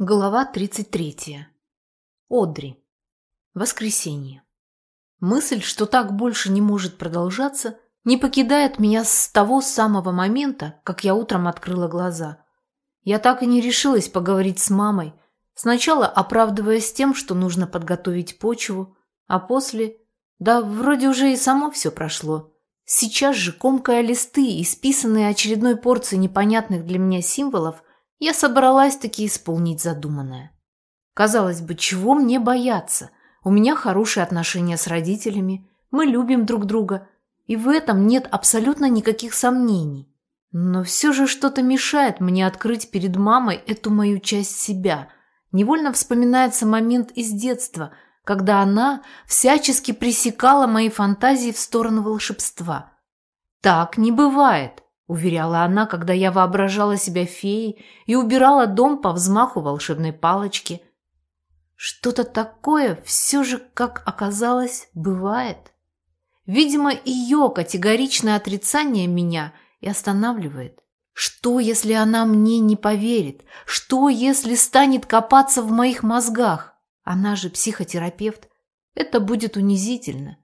Глава 33. Одри. Воскресенье. Мысль, что так больше не может продолжаться, не покидает меня с того самого момента, как я утром открыла глаза. Я так и не решилась поговорить с мамой, сначала оправдываясь тем, что нужно подготовить почву, а после... Да, вроде уже и само все прошло. Сейчас же, комкая листы, исписанные очередной порцией непонятных для меня символов, я собралась таки исполнить задуманное. Казалось бы, чего мне бояться? У меня хорошие отношения с родителями, мы любим друг друга, и в этом нет абсолютно никаких сомнений. Но все же что-то мешает мне открыть перед мамой эту мою часть себя. Невольно вспоминается момент из детства, когда она всячески пресекала мои фантазии в сторону волшебства. Так не бывает. – уверяла она, когда я воображала себя феей и убирала дом по взмаху волшебной палочки. Что-то такое все же, как оказалось, бывает. Видимо, ее категоричное отрицание меня и останавливает. Что, если она мне не поверит? Что, если станет копаться в моих мозгах? Она же психотерапевт. Это будет унизительно.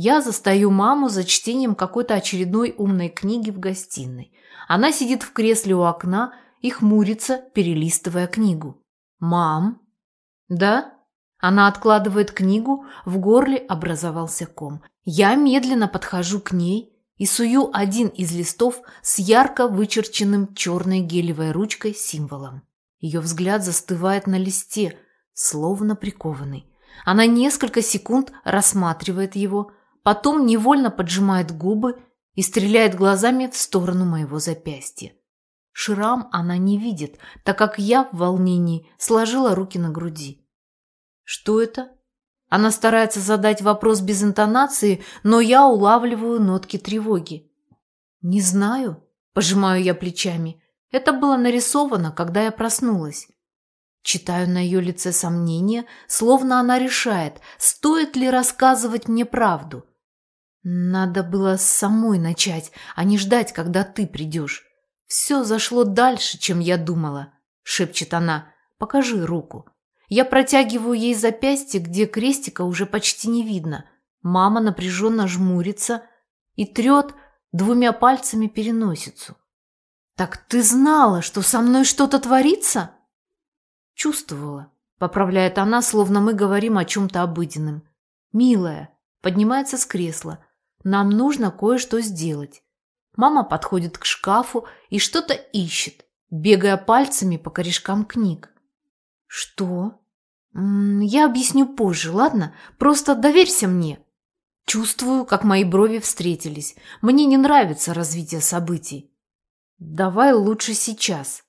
Я застаю маму за чтением какой-то очередной умной книги в гостиной. Она сидит в кресле у окна и хмурится, перелистывая книгу. «Мам?» «Да?» Она откладывает книгу, в горле образовался ком. Я медленно подхожу к ней и сую один из листов с ярко вычерченным черной гелевой ручкой символом. Ее взгляд застывает на листе, словно прикованный. Она несколько секунд рассматривает его, потом невольно поджимает губы и стреляет глазами в сторону моего запястья. Шрам она не видит, так как я в волнении сложила руки на груди. Что это? Она старается задать вопрос без интонации, но я улавливаю нотки тревоги. Не знаю, пожимаю я плечами. Это было нарисовано, когда я проснулась. Читаю на ее лице сомнения, словно она решает, стоит ли рассказывать мне правду. Надо было самой начать, а не ждать, когда ты придешь. Все зашло дальше, чем я думала, шепчет она. Покажи руку. Я протягиваю ей запястье, где крестика уже почти не видно. Мама напряженно жмурится и трет двумя пальцами переносицу. «Так ты знала, что со мной что-то творится?» «Чувствовала», — поправляет она, словно мы говорим о чем-то обыденном. «Милая», — поднимается с кресла, нам нужно кое-что сделать. Мама подходит к шкафу и что-то ищет, бегая пальцами по корешкам книг. Что? Я объясню позже, ладно? Просто доверься мне. Чувствую, как мои брови встретились. Мне не нравится развитие событий. Давай лучше сейчас.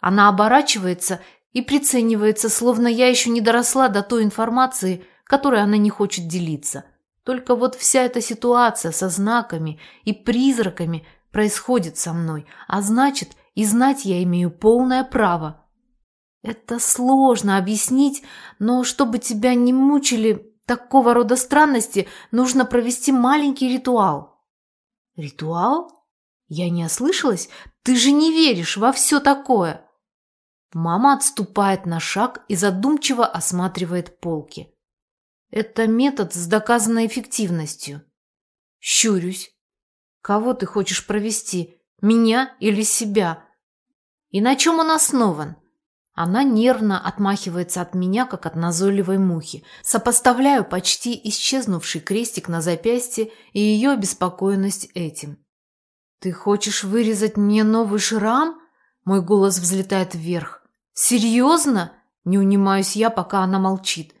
Она оборачивается и приценивается, словно я еще не доросла до той информации, которой она не хочет делиться – только вот вся эта ситуация со знаками и призраками происходит со мной, а значит, и знать я имею полное право. Это сложно объяснить, но чтобы тебя не мучили такого рода странности, нужно провести маленький ритуал. Ритуал? Я не ослышалась? Ты же не веришь во все такое. Мама отступает на шаг и задумчиво осматривает полки. Это метод с доказанной эффективностью. Щурюсь. Кого ты хочешь провести? Меня или себя? И на чем он основан? Она нервно отмахивается от меня, как от назойливой мухи. Сопоставляю почти исчезнувший крестик на запястье и ее обеспокоенность этим. «Ты хочешь вырезать мне новый шрам?» Мой голос взлетает вверх. «Серьезно?» Не унимаюсь я, пока она молчит.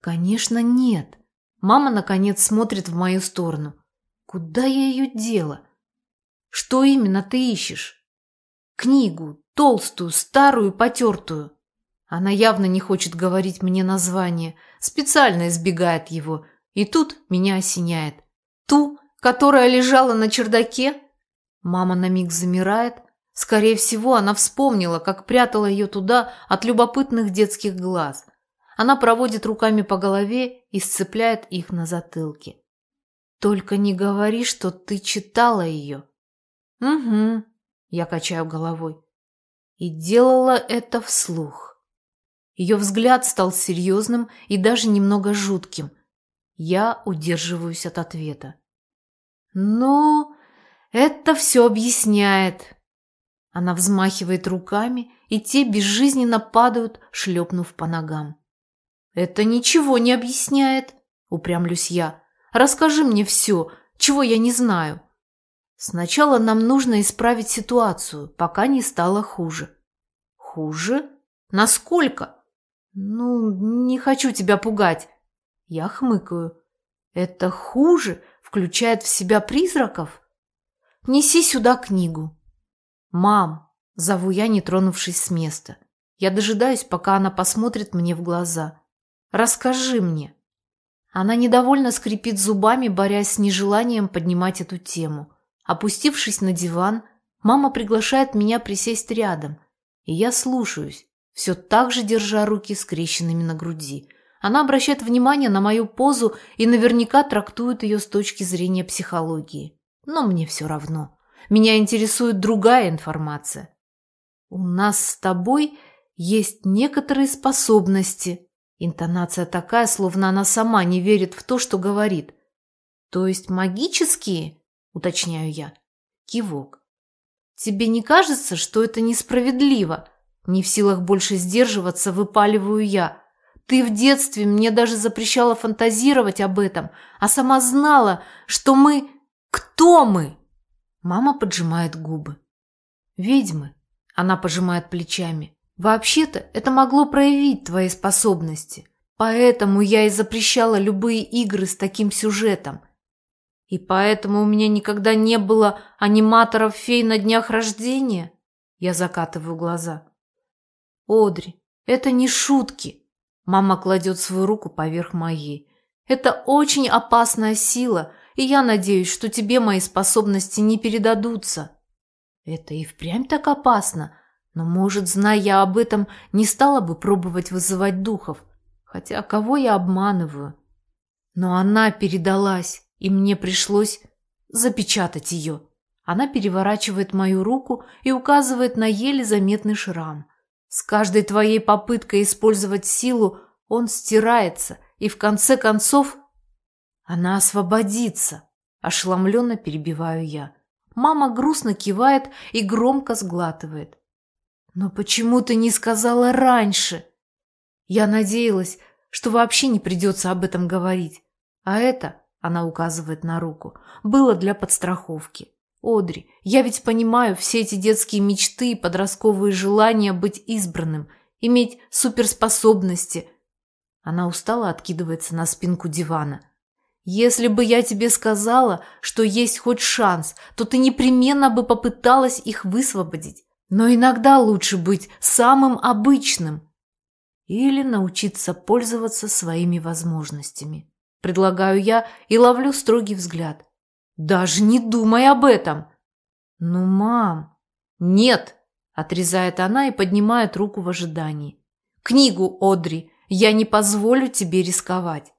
Конечно, нет. Мама, наконец, смотрит в мою сторону. Куда я ее дела? Что именно ты ищешь? Книгу, толстую, старую, потертую. Она явно не хочет говорить мне название, специально избегает его. И тут меня осеняет. Ту, которая лежала на чердаке? Мама на миг замирает. Скорее всего, она вспомнила, как прятала ее туда от любопытных детских глаз – она проводит руками по голове и сцепляет их на затылке. «Только не говори, что ты читала ее». «Угу», – я качаю головой. И делала это вслух. Ее взгляд стал серьезным и даже немного жутким. Я удерживаюсь от ответа. «Ну, это все объясняет». Она взмахивает руками, и те безжизненно падают, шлепнув по ногам. «Это ничего не объясняет», — упрямлюсь я. «Расскажи мне все, чего я не знаю». «Сначала нам нужно исправить ситуацию, пока не стало хуже». «Хуже? Насколько?» «Ну, не хочу тебя пугать». Я хмыкаю. «Это хуже включает в себя призраков?» «Неси сюда книгу». «Мам», — зову я, не тронувшись с места. Я дожидаюсь, пока она посмотрит мне в глаза. «Расскажи мне». Она недовольно скрипит зубами, борясь с нежеланием поднимать эту тему. Опустившись на диван, мама приглашает меня присесть рядом, и я слушаюсь, все так же держа руки скрещенными на груди. Она обращает внимание на мою позу и наверняка трактует ее с точки зрения психологии. Но мне все равно. Меня интересует другая информация. У нас с тобой есть некоторые способности. Интонация такая, словно она сама не верит в то, что говорит. То есть магические, уточняю я. Кивок. Тебе не кажется, что это несправедливо? Не в силах больше сдерживаться, выпаливаю я. Ты в детстве мне даже запрещала фантазировать об этом, а сама знала, что мы... Кто мы? Мама поджимает губы. Ведьмы. Она пожимает плечами. Вообще-то это могло проявить твои способности. Поэтому я и запрещала любые игры с таким сюжетом. И поэтому у меня никогда не было аниматоров-фей на днях рождения? Я закатываю глаза. Одри, это не шутки. Мама кладет свою руку поверх моей. Это очень опасная сила, и я надеюсь, что тебе мои способности не передадутся. Это и впрямь так опасно, но, может, зная об этом, не стала бы пробовать вызывать духов. Хотя кого я обманываю? Но она передалась, и мне пришлось запечатать ее. Она переворачивает мою руку и указывает на еле заметный шрам – с каждой твоей попыткой использовать силу он стирается, и в конце концов она освободится. Ошеломленно перебиваю я. Мама грустно кивает и громко сглатывает. «Но почему ты не сказала раньше?» Я надеялась, что вообще не придется об этом говорить. А это, она указывает на руку, было для подстраховки. Одри, я ведь понимаю все эти детские мечты и подростковые желания быть избранным, иметь суперспособности. Она устало откидывается на спинку дивана. Если бы я тебе сказала, что есть хоть шанс, то ты непременно бы попыталась их высвободить. Но иногда лучше быть самым обычным. Или научиться пользоваться своими возможностями. Предлагаю я и ловлю строгий взгляд. Даже не думай об этом. Ну, мам. Нет, отрезает она и поднимает руку в ожидании. Книгу, Одри, я не позволю тебе рисковать.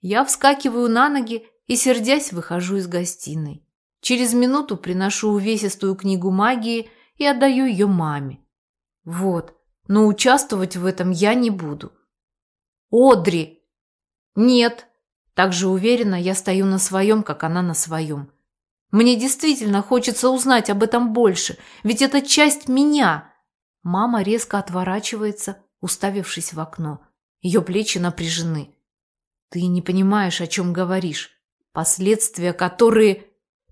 Я вскакиваю на ноги и, сердясь, выхожу из гостиной. Через минуту приношу увесистую книгу магии и отдаю ее маме. Вот, но участвовать в этом я не буду. Одри! Нет, так же уверенно я стою на своем, как она на своем. Мне действительно хочется узнать об этом больше, ведь это часть меня. Мама резко отворачивается, уставившись в окно. Ее плечи напряжены. Ты не понимаешь, о чем говоришь. Последствия, которые...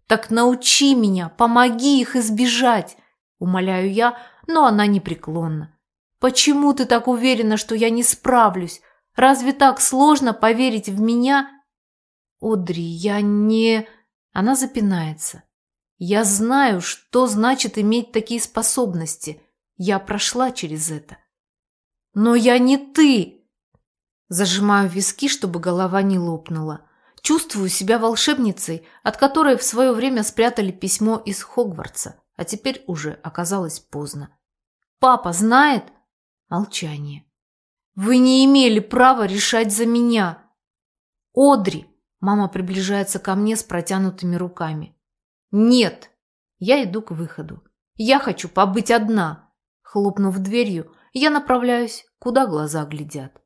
Так научи меня, помоги их избежать, умоляю я, но она непреклонна. Почему ты так уверена, что я не справлюсь? Разве так сложно поверить в меня? Одри, я не... Она запинается. Я знаю, что значит иметь такие способности. Я прошла через это. Но я не ты! Зажимаю виски, чтобы голова не лопнула. Чувствую себя волшебницей, от которой в свое время спрятали письмо из Хогвартса, а теперь уже оказалось поздно. «Папа знает?» Молчание. Вы не имели права решать за меня. Одри, мама приближается ко мне с протянутыми руками. Нет. Я иду к выходу. Я хочу побыть одна. Хлопнув дверью, я направляюсь, куда глаза глядят.